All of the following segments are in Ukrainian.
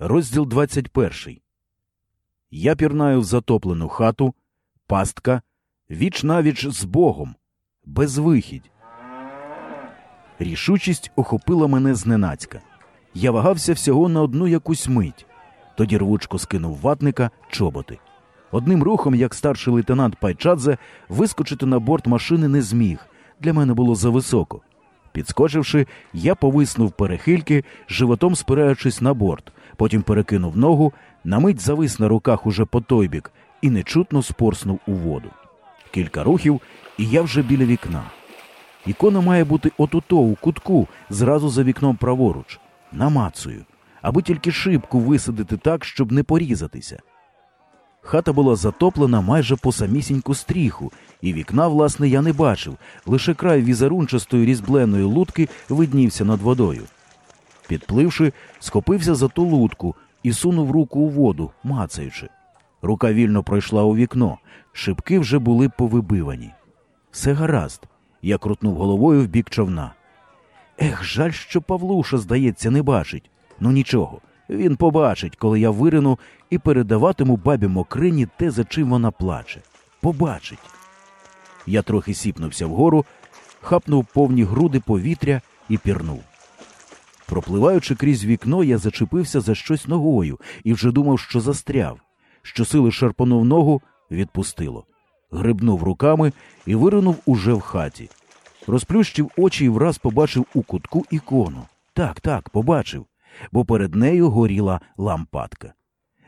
Розділ 21. Я пірнаю в затоплену хату, пастка, віч навіч з Богом, безвихідь. Рішучість охопила мене зненацька. Я вагався всього на одну якусь мить. Тоді рвучко скинув ватника чоботи. Одним рухом, як старший лейтенант Пайчадзе, вискочити на борт машини не зміг. Для мене було зависоко. Підскочивши, я повиснув перехильки, животом спираючись на борт, потім перекинув ногу, на мить завис на руках уже по той бік і нечутно спорснув у воду. Кілька рухів, і я вже біля вікна. Ікона має бути отуто, у кутку, зразу за вікном праворуч, намацую, аби тільки шибку висадити так, щоб не порізатися. Хата була затоплена майже по самісіньку стріху, і вікна, власне, я не бачив, лише край візерунчастої різьбленої лутки виднівся над водою. Підпливши, схопився за ту лутку і сунув руку у воду, мацаючи. Рука вільно пройшла у вікно, шибки вже були повибивані. Все гаразд, я крутнув головою в бік човна. Ех, жаль, що Павлуша, здається, не бачить. Ну нічого, він побачить, коли я вирину і передаватиму бабі Мокрині те, за чим вона плаче. Побачить. Я трохи сіпнувся вгору, хапнув повні груди повітря і пірнув. Пропливаючи крізь вікно, я зачепився за щось ногою і вже думав, що застряв. Щосили шарпанув ногу, відпустило. Грибнув руками і виринув уже в хаті. Розплющив очі і враз побачив у кутку ікону. Так, так, побачив, бо перед нею горіла лампадка.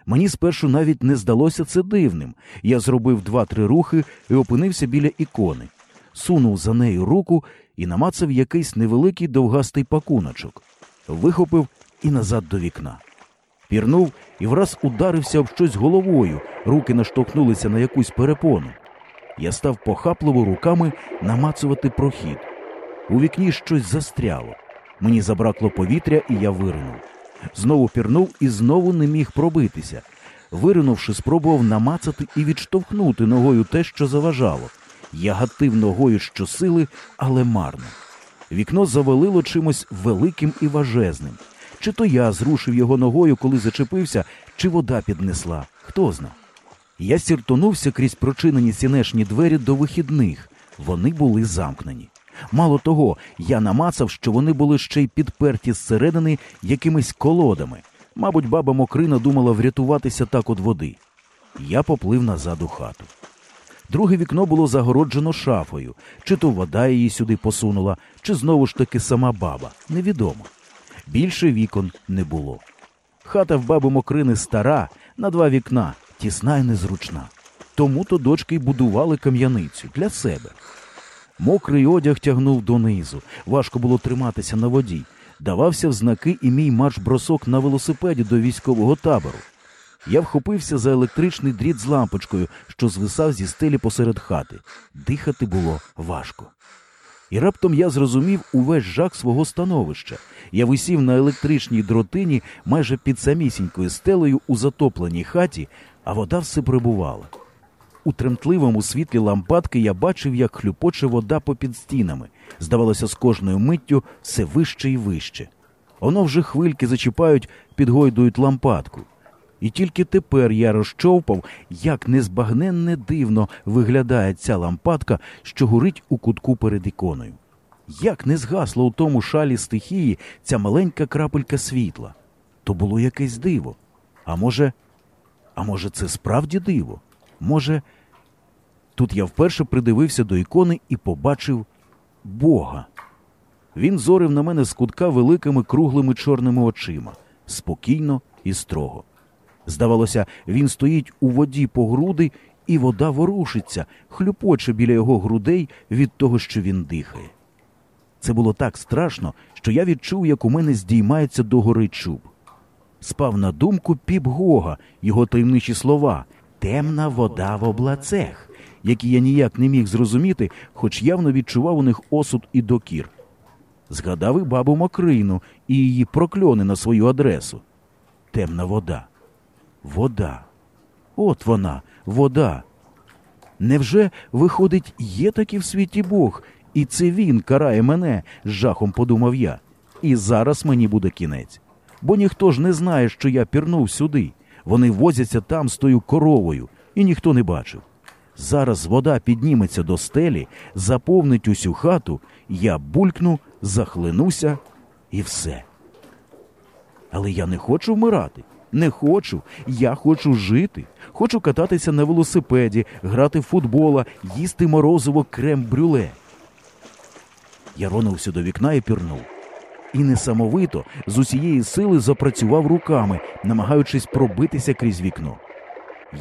Мені спершу навіть не здалося це дивним. Я зробив два-три рухи і опинився біля ікони, сунув за нею руку і намацав якийсь невеликий довгастий пакуночок, вихопив і назад до вікна. Пірнув і враз ударився об щось головою, руки наштовхнулися на якусь перепону. Я став похапливо руками намацувати прохід. У вікні щось застряло. Мені забракло повітря, і я виринув. Знову пірнув і знову не міг пробитися. Виринувши, спробував намацати і відштовхнути ногою те, що заважало. Я гатив ногою щосили, але марно. Вікно завалило чимось великим і важезним. Чи то я зрушив його ногою, коли зачепився, чи вода піднесла, хто зна. Я сіртонувся крізь прочинені сінешні двері до вихідних. Вони були замкнені. Мало того, я намацав, що вони були ще й підперті зсередини якимись колодами. Мабуть, баба Мокрина думала врятуватися так від води. Я поплив назад у хату. Друге вікно було загороджено шафою, чи то вода її сюди посунула, чи знову ж таки сама баба, невідомо. Більше вікон не було. Хата в баби Мокрини стара, на два вікна, тісна і незручна. Тому то дочки й будували кам'яницю для себе. Мокрий одяг тягнув донизу, важко було триматися на воді. Давався в знаки і мій марш-бросок на велосипеді до військового табору. Я вхопився за електричний дріт з лампочкою, що звисав зі стелі посеред хати. Дихати було важко. І раптом я зрозумів увесь жах свого становища. Я висів на електричній дротині майже під самісінькою стелею у затопленій хаті, а вода все прибувала. У тремтливому світлі лампадки я бачив, як хлюпоче вода попід стінами. Здавалося, з кожною миттю все вище і вище. Воно вже хвильки зачіпають, підгойдують лампадку. І тільки тепер я розчовпав, як незбагненне дивно виглядає ця лампадка, що горить у кутку перед іконою. Як не згасла у тому шалі стихії ця маленька крапелька світла. То було якесь диво. А може, а може, це справді диво? Може, тут я вперше придивився до ікони і побачив Бога. Він зорив на мене з кутка великими круглими чорними очима, спокійно і строго. Здавалося, він стоїть у воді по груди, і вода ворушиться, хлюпоче біля його грудей від того, що він дихає. Це було так страшно, що я відчув, як у мене здіймається догори чуб. Спав на думку піп Гога, його таємничі слова темна вода в облацех, які я ніяк не міг зрозуміти, хоч явно відчував у них осуд і докір. Згадав і бабу Мокрину і її прокльони на свою адресу. Темна вода. Вода. От вона, вода. Невже, виходить, є таки в світі Бог, і це він карає мене, з жахом подумав я. І зараз мені буде кінець. бо ніхто ж не знає, що я пірнув сюди. Вони возяться там з тою коровою, і ніхто не бачив. Зараз вода підніметься до стелі, заповнить усю хату, я булькну, захлинуся і все. Але я не хочу вмирати. Не хочу. Я хочу жити. Хочу кататися на велосипеді, грати в футбола, їсти морозиво крем-брюле. Я ронувся до вікна і пірнув. І несамовито з усієї сили запрацював руками, намагаючись пробитися крізь вікно.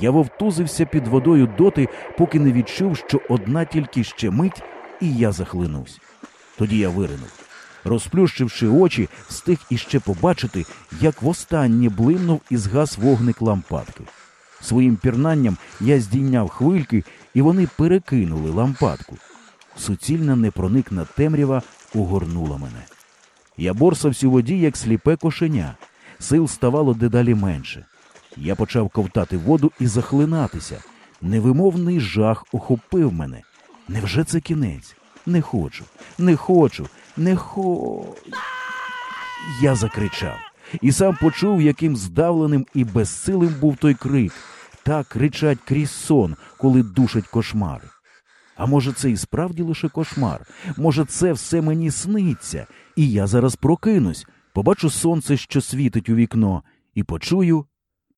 Я вовтузився під водою доти, поки не відчув, що одна тільки ще мить, і я захлинусь. Тоді я виринув. Розплющивши очі, встиг іще побачити, як востаннє блимнув і згас вогник лампадки. Своїм пірнанням я здійняв хвильки, і вони перекинули лампадку. Суцільна непроникна темрява угорнула мене. Я борсався у воді, як сліпе кошеня. Сил ставало дедалі менше. Я почав ковтати воду і захлинатися. Невимовний жах охопив мене. Невже це кінець? Не хочу, не хочу, не хо. Я закричав і сам почув, яким здавленим і безсилим був той крик. Так кричать крізь сон, коли душать кошмари. А може, це і справді лише кошмар? Може, це все мені сниться, і я зараз прокинусь, побачу сонце, що світить у вікно, і почую